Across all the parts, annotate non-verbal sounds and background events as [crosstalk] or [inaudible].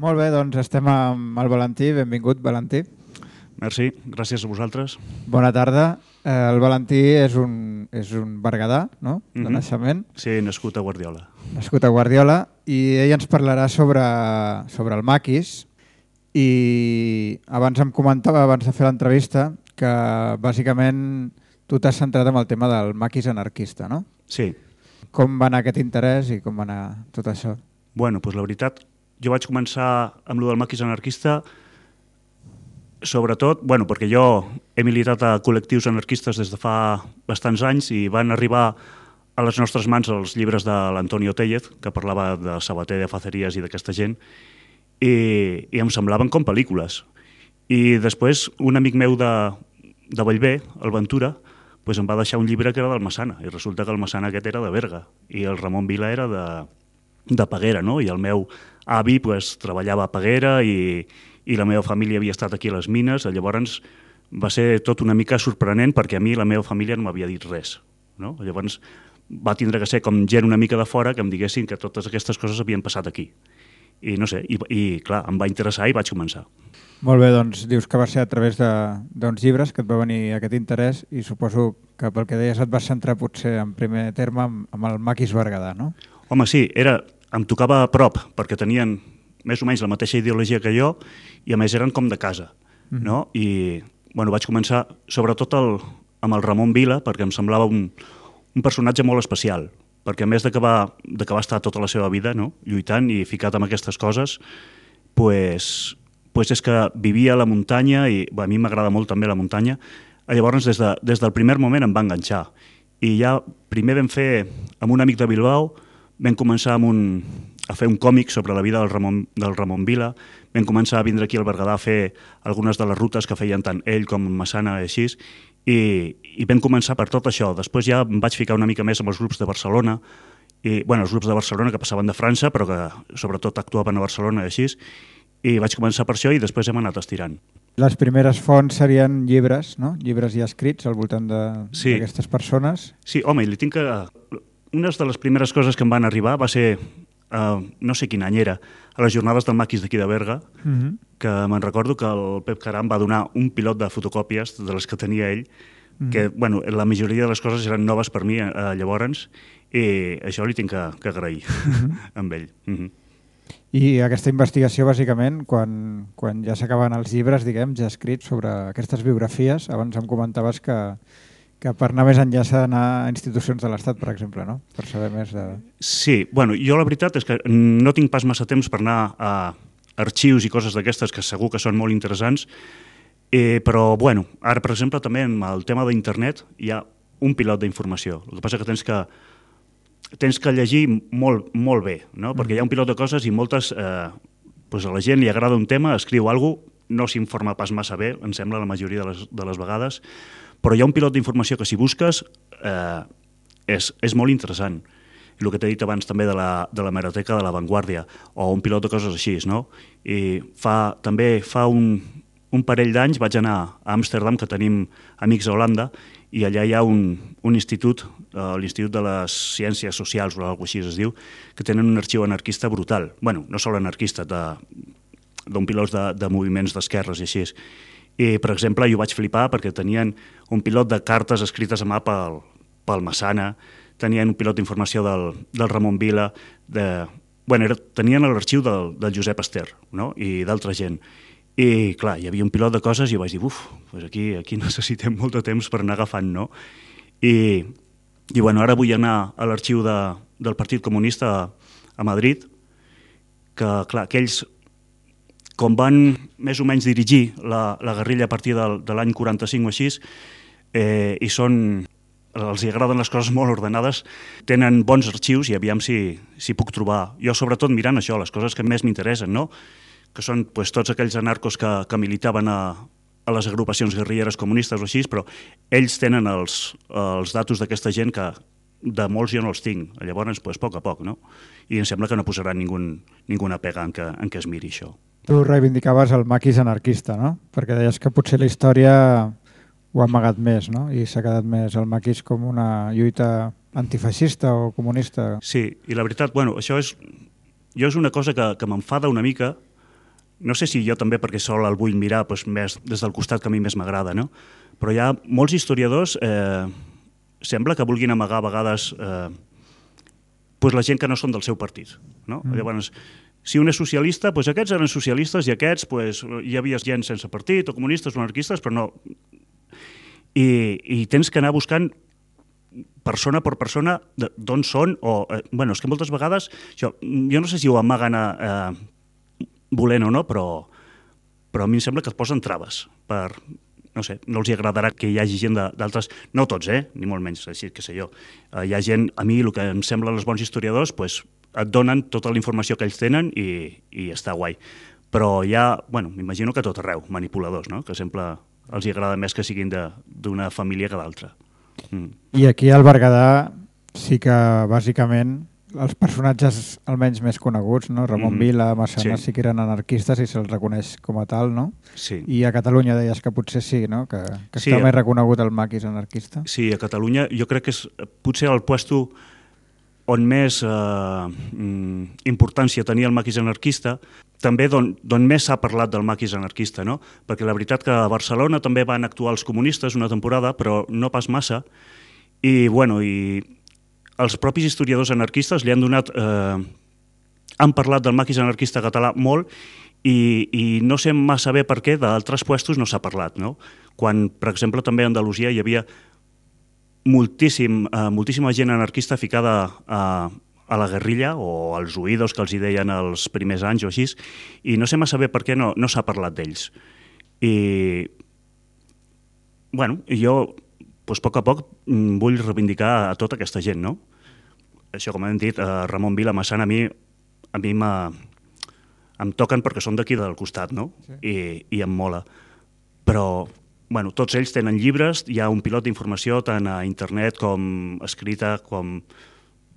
Molt bé, doncs estem amb el Valentí. Benvingut, Valentí. Merci, gràcies a vosaltres. Bona tarda. Eh, el Valentí és un, és un berguedà, no?, de mm -hmm. naixement, Sí, nascut a Guardiola. nascut a Guardiola, i ell ens parlarà sobre, sobre el maquis. I abans em comentava, abans de fer l'entrevista, que bàsicament tu t'has centrat en el tema del maquis anarquista, no? Sí, Com va anar aquest interès i com va anar tot això? bueno, doncs la veritat, jo vaig començar amb lo del maquis anarquista sobretot, bueno, perquè jo he militat a col·lectius anarquistes des de fa bastants anys i van arribar a les nostres mans els llibres de l'Antonio Tellez, que parlava de Sabater, de Faceries i d'aquesta gent, i, i em semblaven com pel·lícules. I després un amic meu de, de Bellver, el Ventura, pues em va deixar un llibre que era del Massana, i resulta que el Massana aquest era de Berga, i el Ramon Vila era de, de Peguera, no? I el meu avi pues, treballava a Peguera i, i la meva família havia estat aquí a les mines, llavors va ser tot una mica sorprenent perquè a mi la meva família no m'havia dit res. No? Llavors va tindre que ser com gent una mica de fora que em diguessin que totes aquestes coses havien passat aquí. I no sé, i, i clar, em va interessar i vaig començar. Molt bé, doncs dius que va ser a través de- d'uns llibres que et va venir aquest interès i suposo que pel que deies et vas centrar potser en primer terme amb, amb el maquis Berguedà, no? Home, sí, era, em tocava a prop, perquè tenien més o menys la mateixa ideologia que jo i a més eren com de casa, Mhm. no? I bueno, vaig començar sobretot el, amb el Ramon Vila, perquè em semblava un, un personatge molt especial, perquè a més de que va, de que va estar tota la seva vida no? lluitant i ficat amb aquestes coses, pues, pues és que vivia a la muntanya i a mi m'agrada molt també la muntanya. Llavors, des, de, des del primer moment em va enganxar. I ja primer vam fer, amb un amic de Bilbao, vam començar amb un, a fer un còmic sobre la vida del Ramon, del Ramon Vila, vam començar a vindre aquí al Berguedà a fer algunes de les rutes que feien tant ell com Massana i així, i, i vam començar per tot això. Després ja em vaig ficar una mica més amb els grups de Barcelona, i, bueno, els grups de Barcelona que passaven de França, però que sobretot actuaven a Barcelona i així, i vaig començar per això i després hem anat estirant. Les primeres fonts serien llibres, no? Llibres ja escrits al voltant de- Sí. d'aquestes persones. Sí, home, i li tinc que... Una de les primeres coses que em van arribar va ser, uh, no sé quin any era, a les jornades del maquis d'aquí de Berga, Mm -hmm. que me'n recordo que el Pep Caram va donar un pilot de fotocòpies de les que tenia ell, que, bueno, la majoria de les coses eren noves per mi eh, llavors, i això li tinc que, que agrair [laughs] amb ell. Mm -hmm. I aquesta investigació, bàsicament, quan, quan ja s'acaben els llibres, diguem, ja escrits sobre aquestes biografies, abans em comentaves que, que per anar més enllà s'ha d'anar a institucions de l'Estat, per exemple, no? Per saber més de... Sí, bueno, jo la veritat és que no tinc pas massa temps per anar a arxius i coses d'aquestes que segur que són molt interessants, eh, però bueno, ara per exemple també amb el tema d'internet hi ha un pilot d'informació. El que passa que tens que tens que llegir molt, molt bé, no? perquè hi ha un pilot de coses i moltes... Eh, doncs a la gent li agrada un tema, escriu alguna cosa, no s'informa pas massa bé, em sembla la majoria de les, de les vegades, però hi ha un pilot d'informació que si busques eh, és, és molt interessant. El que t'he dit abans també de la, de la meroteca de la Vanguardia, o un pilot de coses així, no? I fa, també fa un, un parell d'anys vaig anar a Amsterdam, que tenim amics a Holanda, i allà hi ha un, un institut, eh, l'Institut de les Ciències Socials o alguna així es diu, que tenen un arxiu anarquista brutal. bueno, no sol anarquista, d'un pilot de, de moviments d'esquerres i així. I, per exemple, jo vaig flipar perquè tenien un pilot de cartes escrites a mà pel, pel Massana, tenien un pilot d'informació del, del Ramon Vila, de, bueno, era, tenien l'arxiu del, del Josep Ester no? i d'altra gent. I, clar, hi havia un pilot de coses i vaig dir, uf, pues aquí, aquí [laughs] necessitem molt de temps per anar agafant, no? I, i bueno, ara vull anar a l'arxiu de, del Partit Comunista a, a Madrid, que, clar, que ells, com van més o menys dirigir la, la guerrilla a partir del, de l'any 45 o així, eh, i són els agraden les coses molt ordenades, tenen bons arxius i aviam si, si puc trobar. Jo sobretot mirant això, les coses que més m'interessen, no? que són pues, tots aquells anarcos que, que militaven a, a les agrupacions guerrilleres comunistes o així, però ells tenen els, els datos d'aquesta gent que de molts jo no els tinc. Llavors, pues, a poc a poc, no? I em sembla que no posaran ningú, ninguna pega en què, en què es miri això. Tu reivindicaves el maquis anarquista, no? Perquè deies que potser la història ho ha amagat més, no? I s'ha quedat més el maquis com una lluita antifeixista o comunista. Sí, i la veritat, bueno, això és... Jo és una cosa que, que m'enfada una mica, no sé si jo també perquè sol el vull mirar doncs, més des del costat que a mi més m'agrada, no? però hi ha molts historiadors, eh, sembla que vulguin amagar a vegades eh, doncs la gent que no són del seu partit. No? Mm. Llavors, si un és socialista, doncs aquests eren socialistes i aquests doncs, hi havia gent sense partit o comunistes o anarquistes, però no. I, i tens que anar buscant persona per persona d'on són o... Eh, bueno, és que moltes vegades... Jo, jo no sé si ho amaguen a, eh, volent o no, però, però a mi em sembla que et posen traves per, no sé, no els hi agradarà que hi hagi gent d'altres, no tots, eh, ni molt menys, així que sé jo. Uh, hi ha gent, a mi el que em sembla els bons historiadors, pues, et donen tota la informació que ells tenen i, i està guai. Però hi ha, bueno, m'imagino que tot arreu, manipuladors, no? que sempre els hi agrada més que siguin d'una família que d'altra. Mm. I aquí al Berguedà sí que bàsicament els personatges almenys més coneguts, no? Ramon mm -hmm. Vila, Massana, sí. sí que eren anarquistes i se'ls reconeix com a tal, no? Sí. I a Catalunya deies que potser sí, no? Que, que sí, està a... més reconegut el maquis anarquista. Sí, a Catalunya jo crec que és potser el puesto on més eh, mm, importància tenia el maquis anarquista, també d'on més s'ha parlat del maquis anarquista, no? Perquè la veritat que a Barcelona també van actuar els comunistes una temporada, però no pas massa, i, bueno, i els propis historiadors anarquistes li han donat... Eh, han parlat del maquis anarquista català molt i, i no sé massa bé per què d'altres puestos no s'ha parlat. No? Quan, per exemple, també a Andalusia hi havia moltíssim, eh, moltíssima gent anarquista ficada a, a la guerrilla o als oïdos que els hi deien els primers anys o així, i no sé massa bé per què no, no s'ha parlat d'ells. I, bueno, jo doncs, a poc a poc mm, vull reivindicar a tota aquesta gent, no? Això, com hem dit, a Ramon Vila, Massana, a mi, a mi em toquen perquè són d'aquí del costat, no? Sí. I, I em mola. Però, bueno, tots ells tenen llibres, hi ha un pilot d'informació tant a internet com escrita, com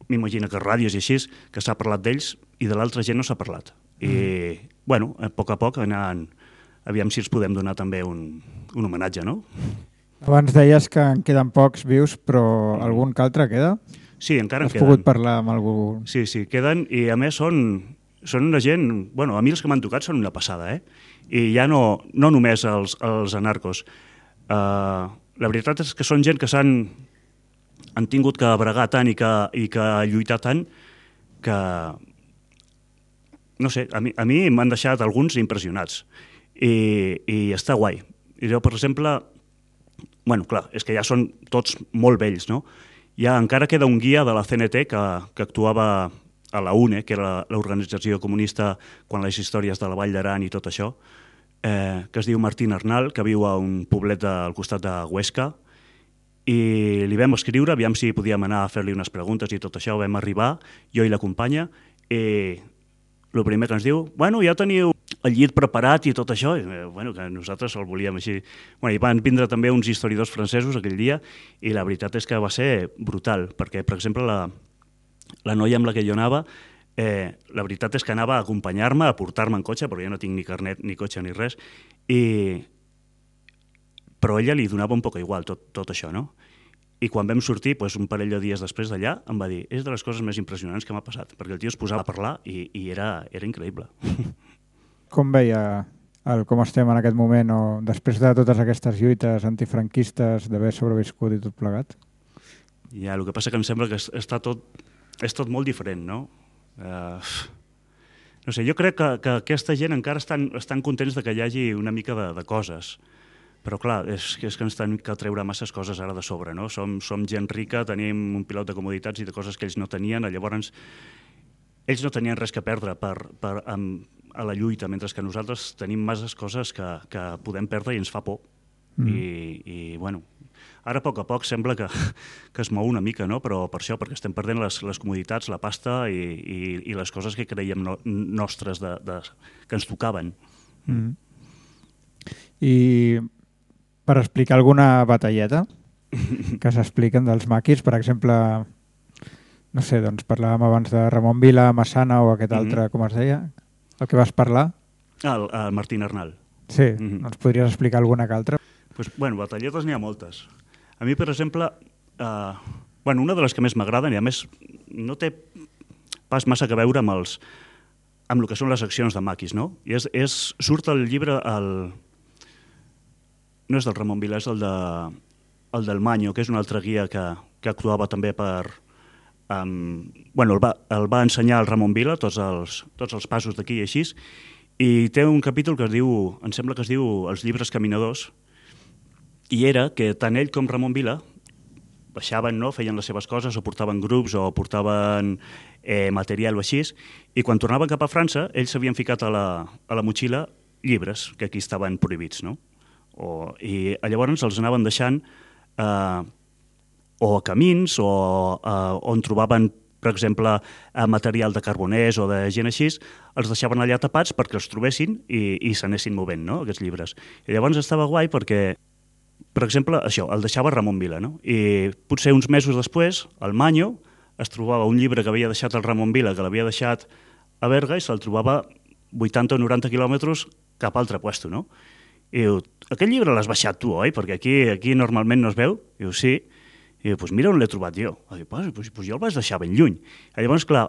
m'imagino que ràdios i així, que s'ha parlat d'ells i de l'altra gent no s'ha parlat. I, mm. bueno, a poc a poc anant, aviam si els podem donar també un, un homenatge, no? Abans deies que en queden pocs vius, però mm. algun que altre queda? Sí, encara Has en queden. Has pogut parlar amb algú? Sí, sí, queden, i a més són, són una gent... Bueno, a mi els que m'han tocat són una passada, eh? I ja no, no només els, els anarcos. Uh, la veritat és que són gent que s'han han tingut que bregar tant i que, i que lluitar tant que no sé, a mi, m'han deixat alguns impressionats i, i està guai. I jo, per exemple, bueno, clar, és que ja són tots molt vells, no? Ja encara queda un guia de la CNT que, que actuava a la UNE, que era l'organització comunista quan les històries de la Vall d'Aran i tot això, eh, que es diu Martín Arnal, que viu a un poblet al costat de Huesca, i li vam escriure, aviam si podíem anar a fer-li unes preguntes i tot això, vam arribar, jo i la companya, i el primer que ens diu, bueno, ja teniu el llit preparat i tot això, i, eh, bueno, que nosaltres el volíem així. Bueno, I van vindre també uns historiadors francesos aquell dia, i la veritat és que va ser brutal, perquè, per exemple, la, la noia amb la que jo anava, eh, la veritat és que anava a acompanyar-me, a portar-me en cotxe, perquè jo no tinc ni carnet, ni cotxe, ni res, i, però ella li donava un poc igual tot, tot això, no? I quan vam sortir, doncs, un parell de dies després d'allà, em va dir, és de les coses més impressionants que m'ha passat, perquè el tio es posava a parlar i, i era, era increïble. [laughs] Com veia el com estem en aquest moment o després de totes aquestes lluites antifranquistes d'haver sobreviscut i tot plegat? Ja, el que passa que em sembla que està tot, és tot molt diferent, no? Uh, no sé, jo crec que, que aquesta gent encara estan, estan contents de que hi hagi una mica de, de coses. Però clar, és, és que ens tenim que treure masses coses ara de sobre, no? Som, som gent rica, tenim un pilot de comoditats i de coses que ells no tenien, llavors ells no tenien res que perdre per, per, amb, a la lluita, mentre que nosaltres tenim masses coses que, que podem perdre i ens fa por. Mm. I, I, bueno, ara a poc a poc sembla que, que es mou una mica, no? però per això, perquè estem perdent les, les comoditats, la pasta i, i, i les coses que creiem no, nostres de, de, que ens tocaven. Mm. I per explicar alguna batalleta que s'expliquen dels maquis, per exemple, no sé, doncs parlàvem abans de Ramon Vila, Massana o aquest mm -hmm. altre, com es deia, el que vas parlar? El, el Martín Arnal. Sí, mm -hmm. doncs podries explicar alguna que altra? Pues, bueno, batalletes n'hi ha moltes. A mi, per exemple, eh, bueno, una de les que més m'agraden, i a més no té pas massa que veure amb els, amb el que són les accions de maquis, no? I és, és, surt el llibre, el, no és del Ramon Vila, és el, de, el del Manyo, que és un altre guia que, que actuava també per... Um, bueno, el va, el va ensenyar el Ramon Vila, tots els, tots els passos d'aquí i així, i té un capítol que es diu, em sembla que es diu Els llibres caminadors, i era que tant ell com Ramon Vila baixaven, no? feien les seves coses, o portaven grups, o portaven eh, material o així, i quan tornaven cap a França, ells s'havien ficat a la, a la motxilla llibres, que aquí estaven prohibits, no? O, I llavors els anaven deixant eh, o a camins, o eh, on trobaven per exemple, eh, material de carboners o de gent així, els deixaven allà tapats perquè els trobessin i, i s'anessin movent, no?, aquests llibres. I llavors estava guai perquè per exemple, això, el deixava Ramon Vila, no? I potser uns mesos després, al Manyo, es trobava un llibre que havia deixat el Ramon Vila, que l'havia deixat a Berga, i se'l trobava 80 o 90 quilòmetres cap altre puesto, no? I diu, aquest llibre l'has baixat tu, oi? Perquè aquí aquí normalment no es veu. I diu, sí. I diu, pues mira on l'he trobat jo. I diu, pues, pues, pues jo el vaig deixar ben lluny. I llavors, clar,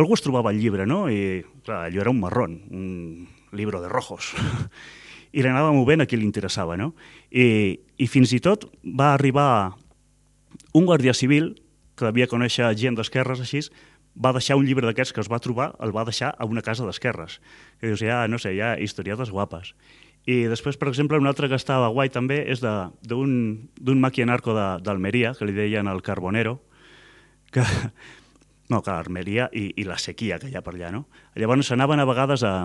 algú es trobava el llibre, no? I, clar, allò era un marrón, un libro de rojos. [laughs] i l'anava movent a qui li interessava, no? I, I fins i tot va arribar un guàrdia civil, que devia conèixer gent d'esquerres així, va deixar un llibre d'aquests que es va trobar, el va deixar a una casa d'esquerres. Que dius, ja, no sé, hi ha historiades guapes. I després, per exemple, un altre que estava guai també és d'un maquianarco d'Almeria, que li deien el Carbonero, que, [laughs] no, que Almeria i, i la sequia que hi ha per allà, no? Llavors anaven a vegades a,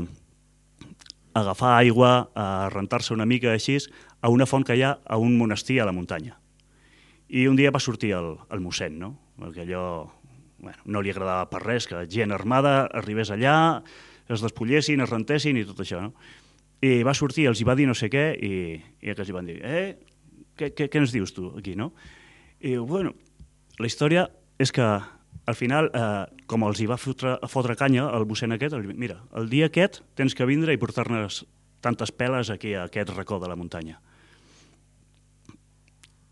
agafar aigua, a rentar-se una mica així, a una font que hi ha a un monestir a la muntanya. I un dia va sortir el, el mossèn, no? Perquè allò bueno, no li agradava per res que gent armada arribés allà, es despullessin, es rentessin i tot això, no? I va sortir, els hi va dir no sé què, i, i aquests li van dir, eh, què, què, què ens dius tu aquí, no? I bueno, la història és que al final, eh, com els hi va fotre, fotre canya al mossèn aquest, el, mira, el dia aquest tens que vindre i portar-ne tantes peles aquí a aquest racó de la muntanya.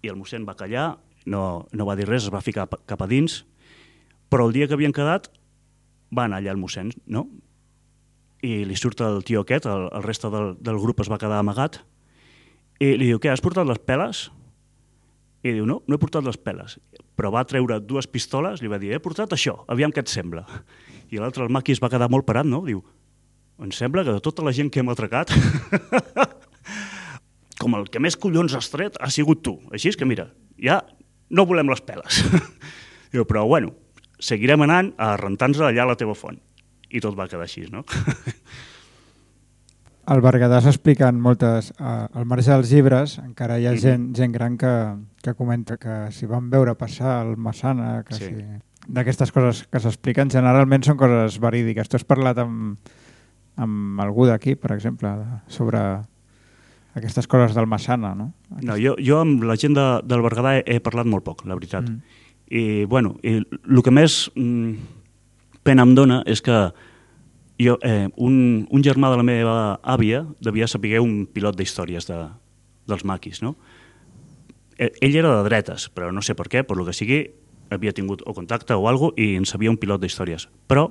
I el mossèn va callar, no, no va dir res, es va ficar cap a dins, però el dia que havien quedat va anar allà el mossèn, no? I li surt el tio aquest, el, el reste del, del grup es va quedar amagat, i li diu, què, has portat les peles? I diu, no, no he portat les peles però va treure dues pistoles, li va dir, he portat això, aviam què et sembla. I l'altre, el maqui, es va quedar molt parat, no? Diu, em sembla que de tota la gent que hem atracat, [laughs] com el que més collons has tret ha sigut tu. Així és que, mira, ja no volem les peles. [laughs] Diu, però bueno, seguirem anant a rentar-nos allà a la teva font. I tot va quedar així, no? [laughs] al Berguedà s'expliquen moltes... Uh, al marge dels llibres encara hi ha mm -hmm. gent, gent gran que, que comenta que si van veure passar el Massana, que sí. si... D'aquestes coses que s'expliquen generalment són coses verídiques. Tu has parlat amb, amb algú d'aquí, per exemple, sobre aquestes coses del Massana, no? No, jo, jo amb la gent de, del Berguedà he, he parlat molt poc, la veritat. Mm. I, bueno, i el que més mm, pena em dona és que jo, eh, un, un germà de la meva àvia devia saber un pilot d'històries de, dels maquis, no? Eh, ell era de dretes, però no sé per què, per lo que sigui, havia tingut o contacte o alguna i en sabia un pilot d'històries. Però,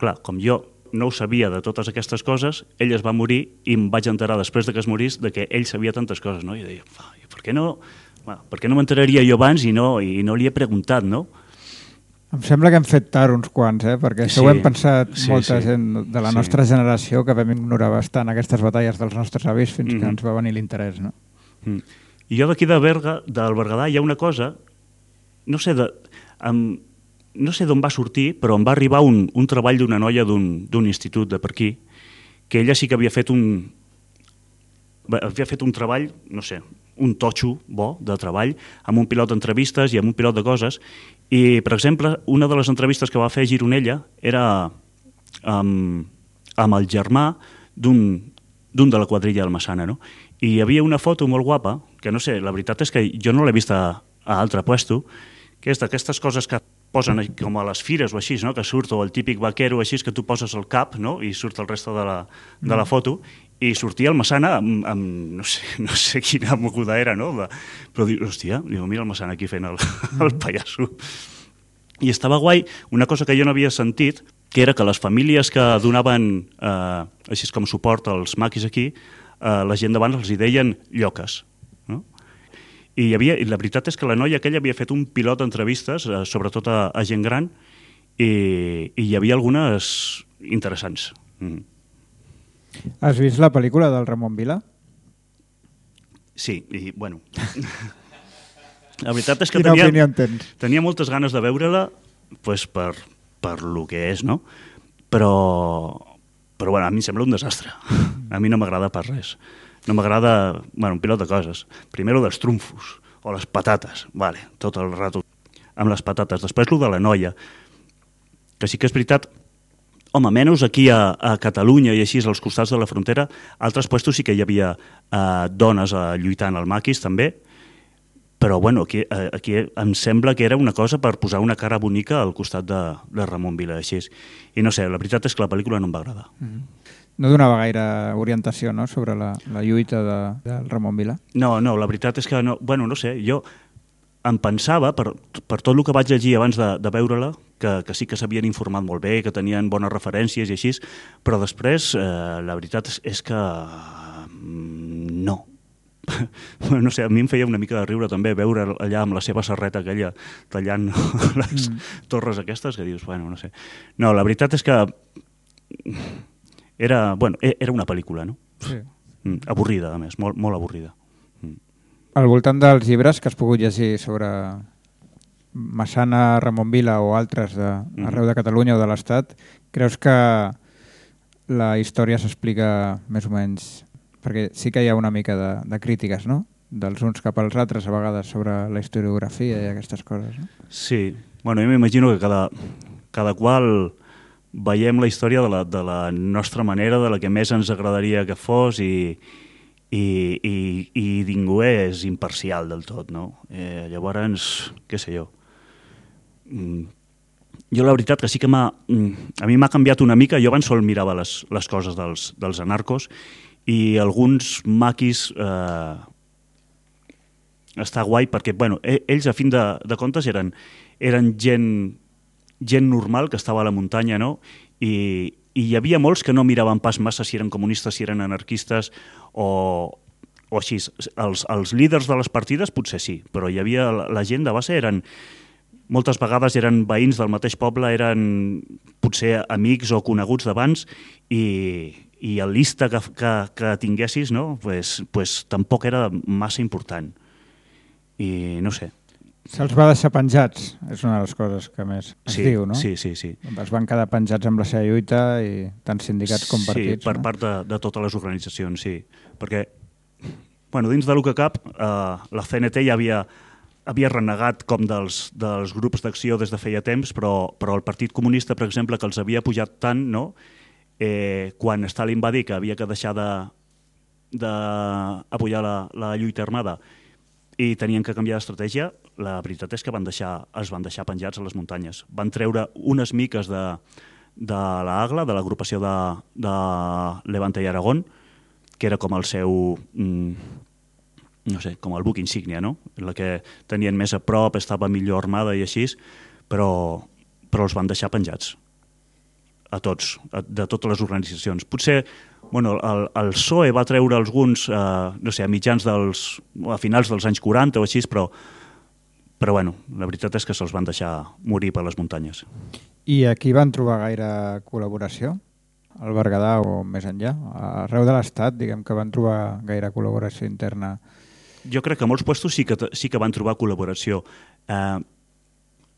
clar, com jo no ho sabia de totes aquestes coses, ell es va morir i em vaig enterar després de que es morís de que ell sabia tantes coses, no? I deia, per què no, bueno, per què no m'enteraria jo abans i no, i no li he preguntat, no? Em sembla que hem fet tard uns quants, eh? perquè això sí, ho hem pensat sí, molta sí. gent de la sí. nostra generació que vam ignorar bastant aquestes batalles dels nostres avis fins mm -hmm. que ens va venir l'interès. No? Mm. I jo d'aquí de Berga, del Berguedà, hi ha una cosa, no sé de, um, no sé d'on va sortir, però em va arribar un, un treball d'una noia d'un institut de per aquí, que ella sí que havia fet un, havia fet un treball, no sé, un totxo bo de treball, amb un pilot d'entrevistes i amb un pilot de coses, i, per exemple, una de les entrevistes que va fer Gironella era amb, amb el germà d'un de la quadrilla del Massana, no? I hi havia una foto molt guapa, que no sé, la veritat és que jo no l'he vist a, a altre puesto, que és d'aquestes coses que posen com a les fires o així, no? que surt o el típic vaquero així que tu poses el cap no? i surt el resto de la, de la mm. foto i sortia el Massana amb, amb no, sé, [laughs] no sé quina moguda era, no? De, però diu, hòstia, diu, mira el Massana aquí fent el, el mm. pallasso. I estava guai, una cosa que jo no havia sentit, que era que les famílies que donaven eh, així com suport als maquis aquí, eh, la gent d'abans els hi deien lloques. I, hi havia, I la veritat és que la noia aquella havia fet un pilot d'entrevistes, eh, sobretot a, a gent gran, i, i hi havia algunes interessants. Mm. Has vist la pel·lícula del Ramon Vila? Sí, i bueno... [laughs] la veritat és que Quina tenia, tenia moltes ganes de veure-la pues, per, per lo que és, no? Però, però bueno, a mi em sembla un desastre. [laughs] A mi no m'agrada pas res. No m'agrada, bueno, un pilot de coses. Primero dels trumfos, o les patates, vale, tot el rato amb les patates. Després, lo de la noia, que sí que és veritat, home, menys aquí a, a Catalunya i així als costats de la frontera, altres puestos sí que hi havia eh, dones eh, lluitant al maquis també, però bueno, aquí, eh, aquí em sembla que era una cosa per posar una cara bonica al costat de, de Ramon Vila, així. I no sé, la veritat és que la pel·lícula no em va agradar. No donava gaire orientació no? sobre la, la lluita de, del Ramon Vila. No, no, la veritat és que, no, bueno, no sé, jo em pensava, per, per tot el que vaig llegir abans de, de veure-la, que, que sí que s'havien informat molt bé, que tenien bones referències i així, però després eh, la veritat és, és que mm, no. [laughs] No sé, a mi em feia una mica de riure també veure allà amb la seva serreta aquella tallant [laughs] les mm. torres aquestes que dius, bueno, no sé. No, la veritat és que era, bueno, e- era una pel·lícula, no? Sí. Mm, avorrida, a més, molt, molt avorrida. Al voltant dels llibres que has pogut llegir sobre Massana, Ramon Vila o altres de, Mhm. arreu de Catalunya o de l'Estat, creus que la història s'explica més o menys... Perquè sí que hi ha una mica de, de crítiques, no? Dels uns cap als altres, a vegades, sobre la historiografia i aquestes coses, no? Sí, bueno, jo m'imagino que cada, cada qual veiem la història de la, de la nostra manera, de la que més ens agradaria que fos i, i, i, i ningú és imparcial del tot, no? Eh, llavors, què sé jo, mm, jo la veritat que sí que m'ha... mm, A mi m'ha canviat una mica, jo abans sol mirava les, les coses dels, dels anarcos i alguns maquis eh, està guai perquè, bueno, e- ells a fin de, de comptes eren, eren gent, gent normal que estava a la muntanya, no? I, I hi havia molts que no miraven pas massa si eren comunistes, si eren anarquistes o, o així. Els, els líders de les partides potser sí, però hi havia la, gent de base eren moltes vegades eren veïns del mateix poble, eren potser amics o coneguts d'abans i, i el lista que, que, que tinguessis no? pues, pues, tampoc era massa important. I no sé. Se'ls va deixar penjats, és una de les coses que més es sí, diu, no? Sí, sí, sí. Es van quedar penjats amb la seva lluita i tant sindicats com partits. Sí, per no? part de, de totes les organitzacions, sí. Perquè, bueno, dins de lo que cap, eh, la CNT ja havia, havia renegat com dels, dels grups d'acció des de feia temps, però, però el Partit Comunista, per exemple, que els havia pujat tant, no? eh, quan Stalin va dir que havia que deixar de, de apoyar la, la lluita armada i tenien que canviar d'estratègia, la veritat és que van deixar, es van deixar penjats a les muntanyes. Van treure unes miques de, de la AGLA, de l'agrupació de, de Levante i Aragón, que era com el seu, mm, no sé, com el buc insígnia, no? La que tenien més a prop, estava millor armada i així, però, però els van deixar penjats a tots, a, de totes les organitzacions. Potser bueno, el, el PSOE va treure alguns, eh, no sé, a mitjans dels, a finals dels anys 40 o així, però, però bueno, la veritat és que se'ls van deixar morir per les muntanyes. I aquí van trobar gaire col·laboració? Al Berguedà o més enllà? Arreu de l'Estat, diguem que van trobar gaire col·laboració interna. Jo crec que molts puestos sí que, sí que van trobar col·laboració. Eh,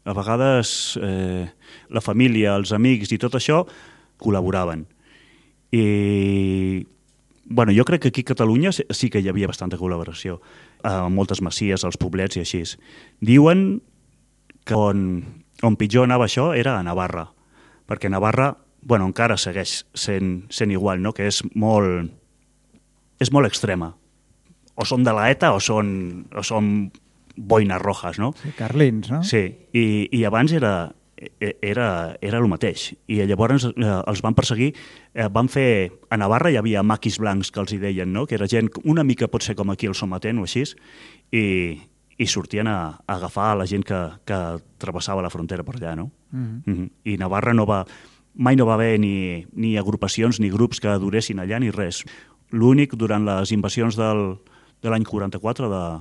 a vegades eh, la família, els amics i tot això col·laboraven. I bueno, jo crec que aquí a Catalunya sí- que hi havia bastanta col·laboració, a moltes masies, als poblets i així. Diuen que on, on pitjor anava això era a Navarra, perquè Navarra bueno, encara segueix sent, sent igual, no? que és molt, és molt extrema. O són de la ETA o són, o són boines rojas, no? Sí, Carlins, no? Sí, i, i abans era, era, era el mateix. I llavors eh, els van perseguir, eh, van fer... A Navarra hi havia maquis blancs que els hi deien, no? que era gent una mica pot ser com aquí el Somatent o així, i, i sortien a, a agafar a la gent que, que travessava la frontera per allà. No? Mm -hmm. Mm -hmm. I Navarra no va, mai no va haver ni, ni agrupacions ni grups que duressin allà ni res. L'únic, durant les invasions del, de l'any 44 de,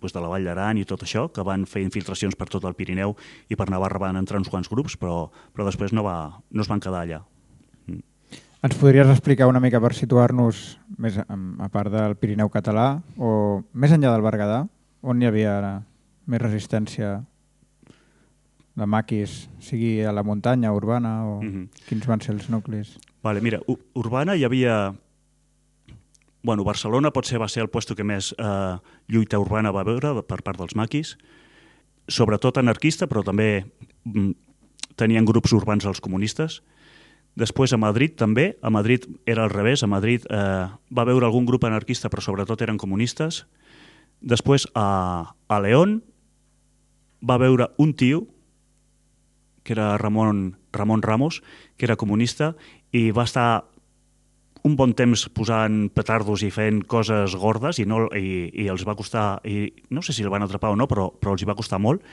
doncs de la Vall d'Aran i tot això, que van fer infiltracions per tot el Pirineu i per Navarra van entrar uns quants grups, però, però després no, va, no es van quedar allà. Mm. Ens podries explicar una mica per situar-nos, més a part del Pirineu català, o més enllà del Berguedà, on hi havia més resistència de maquis, sigui a la muntanya, urbana, o mm -hmm. quins van ser els nuclis? Vale, mira, urbana hi havia bueno, Barcelona potser va ser el puesto que més eh, lluita urbana va veure per part dels maquis, sobretot anarquista, però també mm, tenien grups urbans els comunistes. Després a Madrid també, a Madrid era al revés, a Madrid eh, va veure algun grup anarquista però sobretot eren comunistes. Després a, a León va veure un tio, que era Ramon, Ramon Ramos, que era comunista, i va estar un bon temps posant petardos i fent coses gordes i, no, i, i els va costar, i no sé si el van atrapar o no, però, però els hi va costar molt.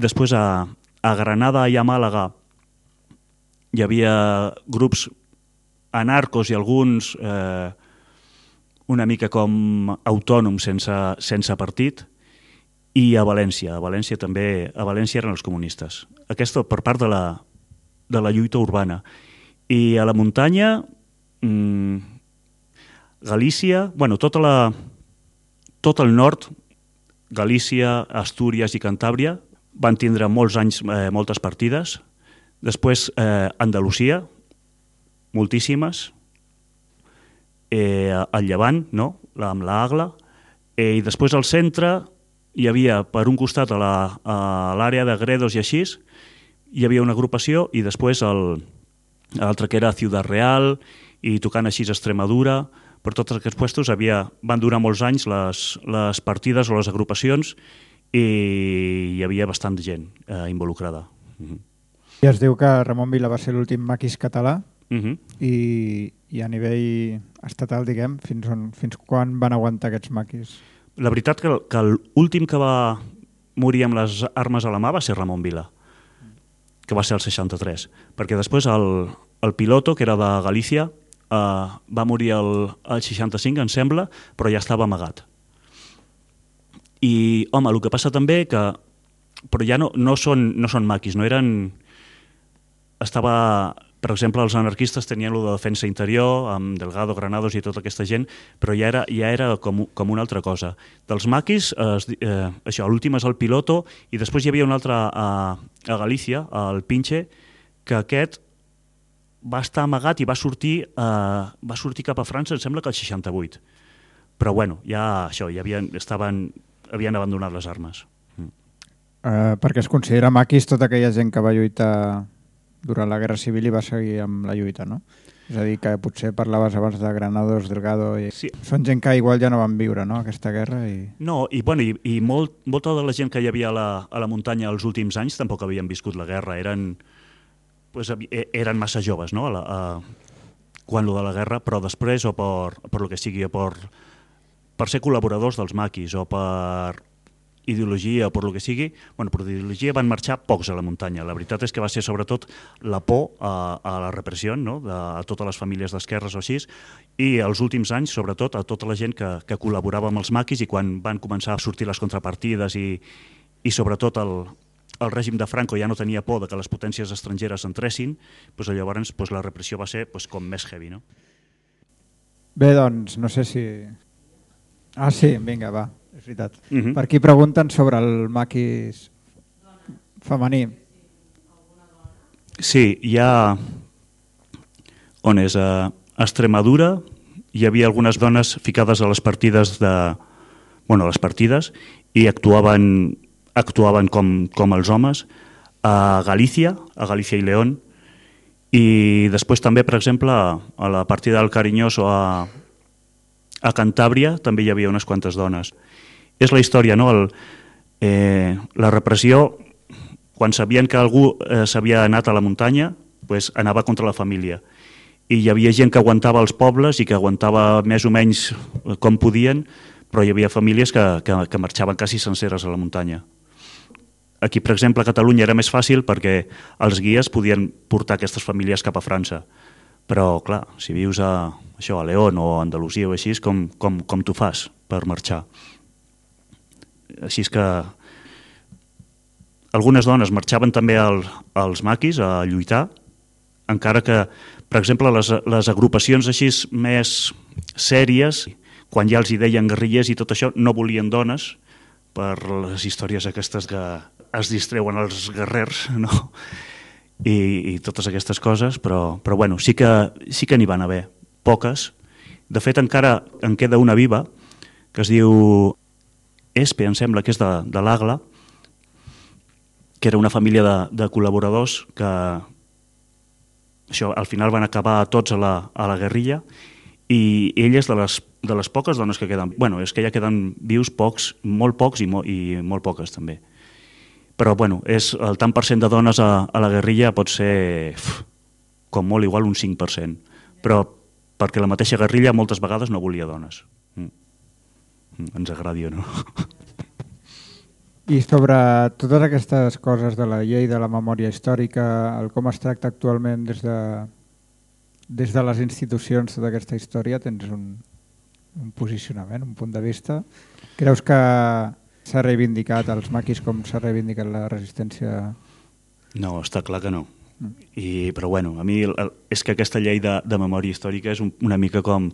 Després a, a Granada i a Màlaga hi havia grups anarcos i alguns eh, una mica com autònoms sense, sense partit i a València. A València també, a València eren els comunistes. Aquesta per part de la, de la lluita urbana. I a la muntanya mm, Galícia, bueno, tota la, tot el nord, Galícia, Astúries i Cantàbria, van tindre molts anys, eh, moltes partides. Després, eh, Andalusia, moltíssimes. Eh, el Llevant, no? amb l'Agla. Eh, I després al centre hi havia, per un costat, a l'àrea la, de Gredos i així, hi havia una agrupació i després l'altre que era Ciudad Real i tocant així Extremadura, per tots aquests puestos havia, van durar molts anys les, les partides o les agrupacions i hi havia bastant gent eh, involucrada. Uh -huh. I es diu que Ramon Vila va ser l'últim maquis català uh -huh. i, i a nivell estatal, diguem, fins, on, fins quan van aguantar aquests maquis? La veritat que, que l'últim que va morir amb les armes a la mà va ser Ramon Vila, que va ser el 63, perquè després el, el piloto, que era de Galícia, Uh, va morir el, el 65, em sembla, però ja estava amagat. I, home, el que passa també que... Però ja no, no, són, no són maquis, no eren... Estava... Per exemple, els anarquistes tenien lo de defensa interior, amb Delgado, Granados i tota aquesta gent, però ja era, ja era com, com una altra cosa. Dels maquis, eh, eh, això, l'últim és el piloto, i després hi havia un altre a, a Galícia, el Pinche, que aquest va estar amagat i va sortir, eh, va sortir cap a França, em sembla que el 68. Però bueno, ja això, ja havien, estaven, havien abandonat les armes. Mm. Uh, perquè es considera maquis tota aquella gent que va lluitar durant la Guerra Civil i va seguir amb la lluita, no? És a dir, que potser parlaves abans de Granados, Delgado... I... Sí. Són gent que igual ja no van viure, no?, aquesta guerra. I... No, i, bueno, i, i molt, molta de la gent que hi havia a la, a la muntanya els últims anys tampoc havien viscut la guerra. Eren, pues, e, eren massa joves no? a la, a, quan lo de la guerra, però després o per, per lo que sigui, o per, per ser col·laboradors dels maquis o per ideologia o per lo que sigui, bueno, per ideologia van marxar pocs a la muntanya. La veritat és que va ser sobretot la por a, a la repressió no? de, a totes les famílies d'esquerres o així, i els últims anys, sobretot, a tota la gent que, que col·laborava amb els maquis i quan van començar a sortir les contrapartides i, i sobretot el, el règim de Franco ja no tenia por de que les potències estrangeres entressin, doncs llavors doncs, la repressió va ser doncs, com més heavy. No? Bé, doncs, no sé si... Ah, sí, vinga, va, és veritat. Uh mhm. -huh. Per aquí pregunten sobre el maquis femení. Sí, hi ha... On és? A Extremadura hi havia algunes dones ficades a les partides de... Bueno, a les partides i actuaven actuaven com, com els homes, a Galícia, a Galícia i León, i després també, per exemple, a la partida del Carinyós o a, a Cantàbria també hi havia unes quantes dones. És la història, no? El, eh, la repressió, quan sabien que algú eh, s'havia anat a la muntanya, pues, anava contra la família. I hi havia gent que aguantava els pobles i que aguantava més o menys com podien, però hi havia famílies que, que, que marxaven quasi senceres a la muntanya aquí, per exemple, a Catalunya era més fàcil perquè els guies podien portar aquestes famílies cap a França. Però, clar, si vius a, això, a León o a Andalusia o així, com, com, com tu fas per marxar? Així és que algunes dones marxaven també al, als maquis a lluitar, encara que, per exemple, les, les agrupacions així més sèries, quan ja els hi deien guerrillers i tot això, no volien dones per les històries aquestes que es distreuen els guerrers, no? I, i totes aquestes coses, però, però bueno, sí que sí que n'hi van haver, poques. De fet, encara en queda una viva, que es diu Espe, em sembla que és de, de l'Agla, que era una família de, de col·laboradors que això, al final van acabar tots a la, a la guerrilla i ell és de les, de les poques dones que queden... bueno, és que ja queden vius pocs, molt pocs i, mo, i molt poques també. Però bueno, és, el tant per cent de dones a, a la guerrilla pot ser uf, com molt igual un 5%, però perquè la mateixa guerrilla moltes vegades no volia dones. Mm. Mm, ens agradi o no. I sobre totes aquestes coses de la llei de la memòria històrica, el com es tracta actualment des de, des de les institucions d'aquesta història, tens un, un posicionament, un punt de vista. Creus que s'ha reivindicat els maquis com s'ha reivindicat la resistència? No, està clar que no. Mm. I, però bueno, a mi el, el, és que aquesta llei de, de memòria històrica és un, una mica com,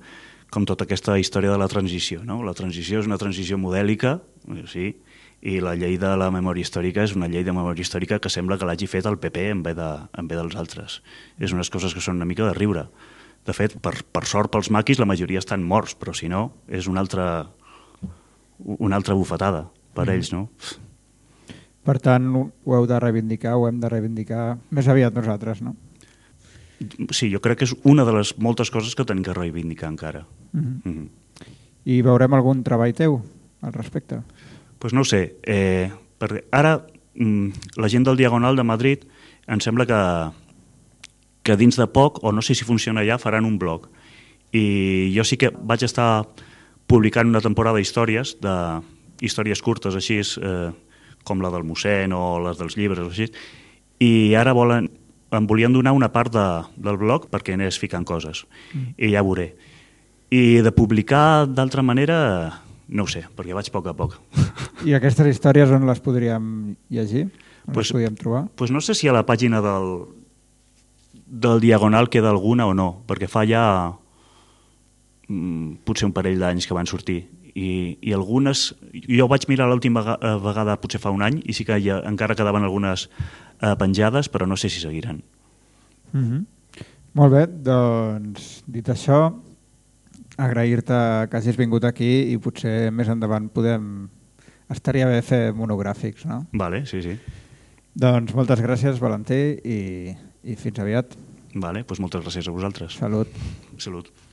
com tota aquesta història de la transició. No? La transició és una transició modèlica, sí, i la llei de la memòria històrica és una llei de memòria històrica que sembla que l'hagi fet el PP en vez, de, en vez dels altres. És unes coses que són una mica de riure. De fet, per, per sort pels maquis la majoria estan morts, però si no, és una altra, una altra bufetada per mm. ells, no? Per tant, ho heu de reivindicar, ho hem de reivindicar més aviat nosaltres, no? Sí, jo crec que és una de les moltes coses que tenim que reivindicar encara. Mm -hmm. Mm -hmm. I veurem algun treball teu al respecte? pues no sé, eh, perquè ara mm, la gent del Diagonal de Madrid em sembla que, que dins de poc, o no sé si funciona ja, faran un blog. I jo sí que vaig estar publicant una temporada d'històries, de històries curtes així, eh, com la del mossèn o les dels llibres o així, i ara volen, em volien donar una part de, del blog perquè anés ficant coses, mm. i ja veuré. I de publicar d'altra manera, no ho sé, perquè vaig a poc a poc. [laughs] I aquestes històries on les podríem llegir? On pues, les podríem trobar? Pues no sé si a la pàgina del, del Diagonal queda alguna o no, perquè fa ja mm, potser un parell d'anys que van sortir i, i algunes, jo vaig mirar l'última vegada, vegada potser fa un any i sí que ja, encara quedaven algunes eh, penjades però no sé si seguiran. Mm -hmm. Molt bé, doncs dit això agrair-te que hagis vingut aquí i potser més endavant podem estaria bé fer monogràfics no? Vale, sí, sí. Doncs moltes gràcies Valentí i, i fins aviat. Vale, doncs moltes gràcies a vosaltres. Salut. Salut